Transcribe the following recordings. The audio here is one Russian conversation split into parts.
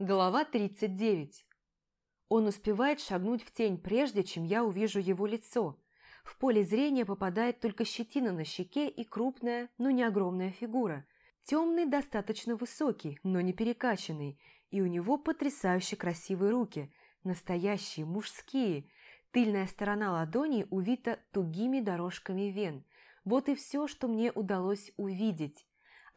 Глава 39. Он успевает шагнуть в тень, прежде чем я увижу его лицо. В поле зрения попадает только щетина на щеке и крупная, но не огромная фигура. Темный достаточно высокий, но не перекачанный, и у него потрясающе красивые руки, настоящие, мужские. Тыльная сторона ладони увита тугими дорожками вен. Вот и все, что мне удалось увидеть.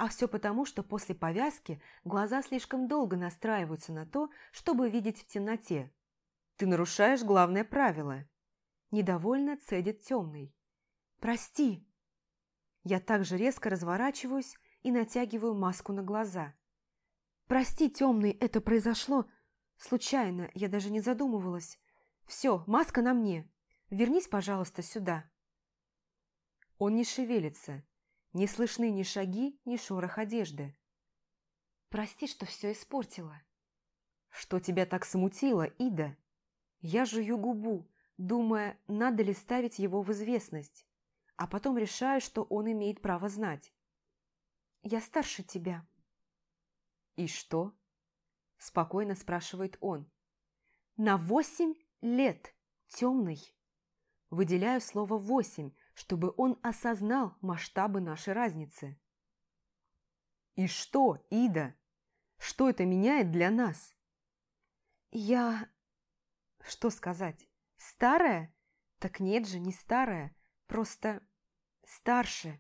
А все потому, что после повязки глаза слишком долго настраиваются на то, чтобы видеть в темноте. Ты нарушаешь главное правило. Недовольно цедит темный. Прости. Я также резко разворачиваюсь и натягиваю маску на глаза. Прости, темный, это произошло случайно, я даже не задумывалась. Все, маска на мне. Вернись, пожалуйста, сюда. Он не шевелится. Не слышны ни шаги, ни шорох одежды. Прости, что все испортила. Что тебя так смутило, Ида? Я жую губу, думая, надо ли ставить его в известность, а потом решаю, что он имеет право знать. Я старше тебя. И что? Спокойно спрашивает он. На восемь лет, темный. Выделяю слово «восемь», чтобы он осознал масштабы нашей разницы. «И что, Ида? Что это меняет для нас?» «Я...» «Что сказать? Старая? Так нет же, не старая, просто старше.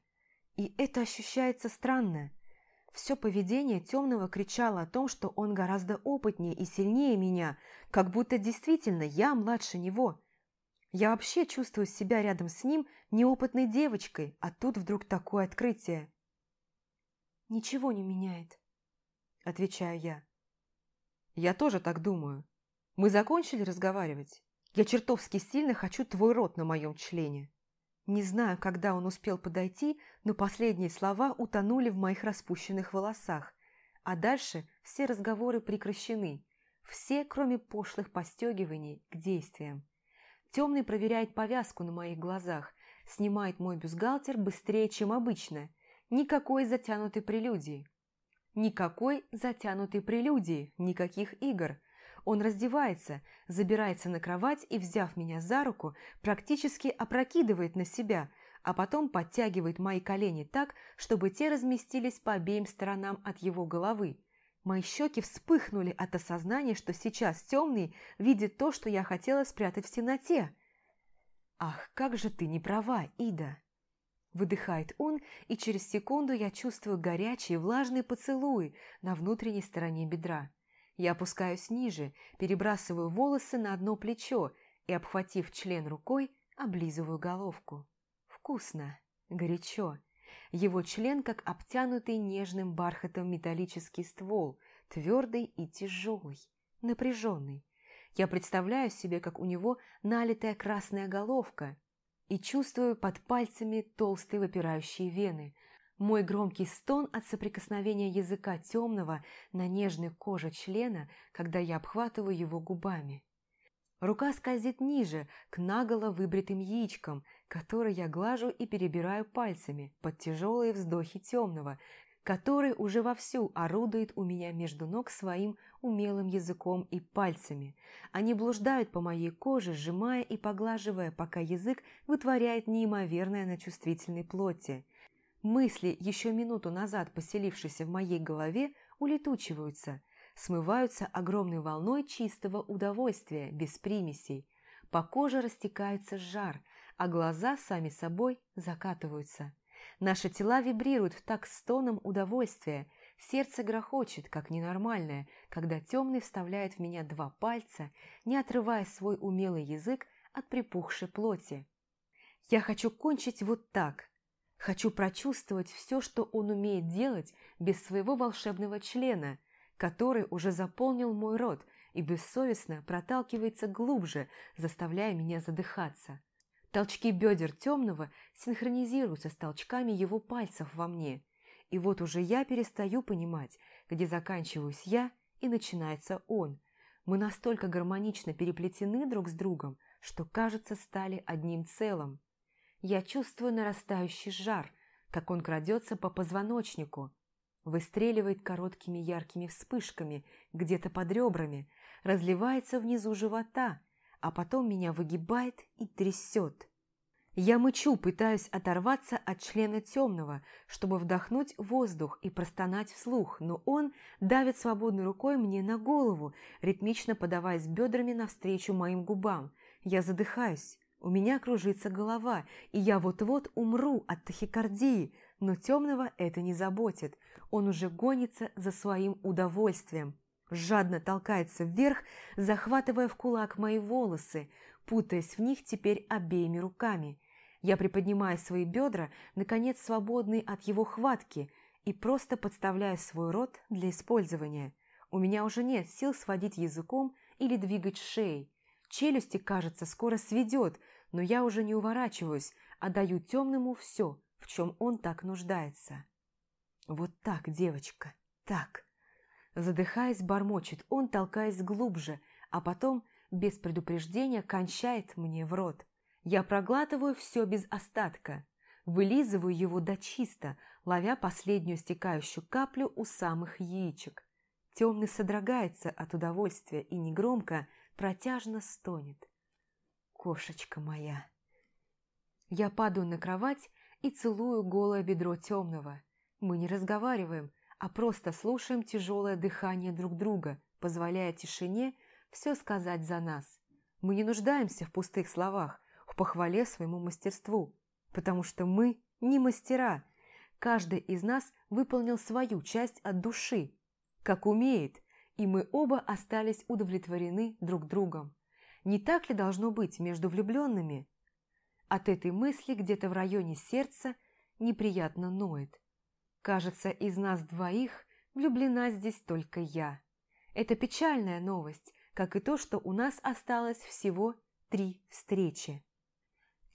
И это ощущается странно. Все поведение темного кричало о том, что он гораздо опытнее и сильнее меня, как будто действительно я младше него. Я вообще чувствую себя рядом с ним неопытной девочкой, а тут вдруг такое открытие. «Ничего не меняет», – отвечаю я. «Я тоже так думаю. Мы закончили разговаривать? Я чертовски сильно хочу твой рот на моем члене». Не знаю, когда он успел подойти, но последние слова утонули в моих распущенных волосах, а дальше все разговоры прекращены, все, кроме пошлых постегиваний, к действиям. Темный проверяет повязку на моих глазах, снимает мой бюстгальтер быстрее, чем обычно. Никакой затянутой прелюдии. Никакой затянутой прелюдии, никаких игр. Он раздевается, забирается на кровать и, взяв меня за руку, практически опрокидывает на себя, а потом подтягивает мои колени так, чтобы те разместились по обеим сторонам от его головы. Мои щеки вспыхнули от осознания, что сейчас темный видит то, что я хотела спрятать в темноте. «Ах, как же ты не права, Ида!» Выдыхает он, и через секунду я чувствую горячие влажные поцелуи на внутренней стороне бедра. Я опускаюсь ниже, перебрасываю волосы на одно плечо и, обхватив член рукой, облизываю головку. Вкусно, горячо. Его член, как обтянутый нежным бархатом металлический ствол, твердый и тяжелый, напряженный. Я представляю себе, как у него налитая красная головка и чувствую под пальцами толстые выпирающие вены. Мой громкий стон от соприкосновения языка темного на нежной коже члена, когда я обхватываю его губами. Рука скользит ниже, к наголо выбритым яичкам, которые я глажу и перебираю пальцами под тяжелые вздохи темного, который уже вовсю орудует у меня между ног своим умелым языком и пальцами. Они блуждают по моей коже, сжимая и поглаживая, пока язык вытворяет неимоверное на чувствительной плоти. Мысли, еще минуту назад поселившиеся в моей голове, улетучиваются – смываются огромной волной чистого удовольствия, без примесей. По коже растекается жар, а глаза сами собой закатываются. Наши тела вибрируют в такт стоном удовольствия, сердце грохочет, как ненормальное, когда темный вставляет в меня два пальца, не отрывая свой умелый язык от припухшей плоти. Я хочу кончить вот так. Хочу прочувствовать все, что он умеет делать без своего волшебного члена – который уже заполнил мой рот и бессовестно проталкивается глубже, заставляя меня задыхаться. Толчки бедер темного синхронизируются с толчками его пальцев во мне, и вот уже я перестаю понимать, где заканчиваюсь я и начинается он. Мы настолько гармонично переплетены друг с другом, что, кажется, стали одним целым. Я чувствую нарастающий жар, как он крадется по позвоночнику, выстреливает короткими яркими вспышками где-то под ребрами, разливается внизу живота, а потом меня выгибает и трясет. Я мычу, пытаюсь оторваться от члена темного, чтобы вдохнуть воздух и простонать вслух, но он давит свободной рукой мне на голову, ритмично подаваясь бедрами навстречу моим губам. Я задыхаюсь, у меня кружится голова, и я вот-вот умру от тахикардии, но темного это не заботит. Он уже гонится за своим удовольствием. Жадно толкается вверх, захватывая в кулак мои волосы, путаясь в них теперь обеими руками. Я приподнимаю свои бедра, наконец свободные от его хватки, и просто подставляю свой рот для использования. У меня уже нет сил сводить языком или двигать шеей. Челюсти, кажется, скоро сведет, но я уже не уворачиваюсь, а даю темному все, чем он так нуждается. Вот так, девочка, так. Задыхаясь, бормочет он, толкаясь глубже, а потом, без предупреждения, кончает мне в рот. Я проглатываю все без остатка, вылизываю его до чисто, ловя последнюю стекающую каплю у самых яичек. Темный содрогается от удовольствия и негромко, протяжно стонет. Кошечка моя. Я падаю на кровать и целую голое бедро темного. Мы не разговариваем, а просто слушаем тяжелое дыхание друг друга, позволяя тишине все сказать за нас. Мы не нуждаемся в пустых словах, в похвале своему мастерству, потому что мы не мастера. Каждый из нас выполнил свою часть от души, как умеет, и мы оба остались удовлетворены друг другом. Не так ли должно быть между влюбленными? От этой мысли где-то в районе сердца неприятно ноет. Кажется, из нас двоих влюблена здесь только я. Это печальная новость, как и то, что у нас осталось всего три встречи.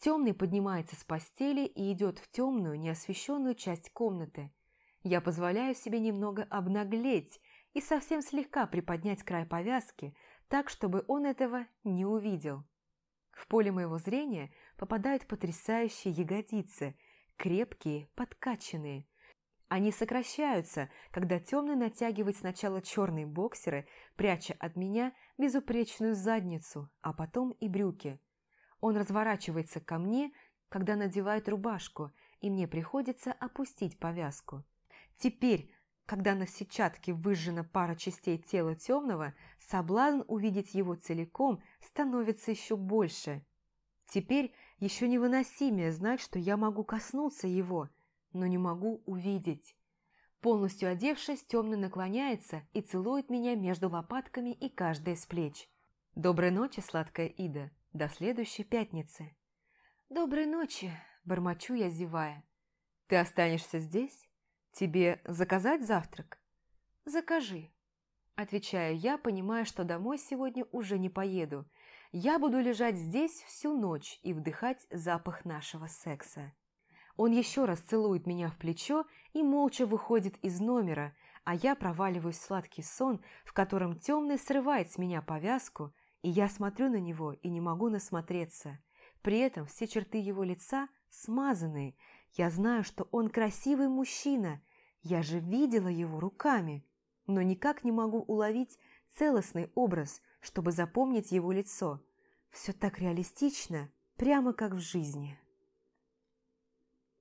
Темный поднимается с постели и идет в темную, неосвещенную часть комнаты. Я позволяю себе немного обнаглеть и совсем слегка приподнять край повязки, так, чтобы он этого не увидел. В поле моего зрения попадают потрясающие ягодицы, крепкие, подкачанные. Они сокращаются, когда темный натягивает сначала черные боксеры, пряча от меня безупречную задницу, а потом и брюки. Он разворачивается ко мне, когда надевает рубашку, и мне приходится опустить повязку. Теперь, когда на сетчатке выжжена пара частей тела темного, соблазн увидеть его целиком становится еще больше. Теперь еще невыносимее знать, что я могу коснуться его, но не могу увидеть. Полностью одевшись, темный наклоняется и целует меня между лопатками и каждой из плеч. «Доброй ночи, сладкая Ида, до следующей пятницы». «Доброй ночи», – бормочу я, зевая. «Ты останешься здесь?» «Тебе заказать завтрак?» «Закажи», – отвечаю я, понимая, что домой сегодня уже не поеду. Я буду лежать здесь всю ночь и вдыхать запах нашего секса. Он еще раз целует меня в плечо и молча выходит из номера, а я проваливаюсь в сладкий сон, в котором темный срывает с меня повязку, и я смотрю на него и не могу насмотреться. При этом все черты его лица смазанные. Я знаю, что он красивый мужчина, я же видела его руками, но никак не могу уловить целостный образ, чтобы запомнить его лицо. Все так реалистично, прямо как в жизни.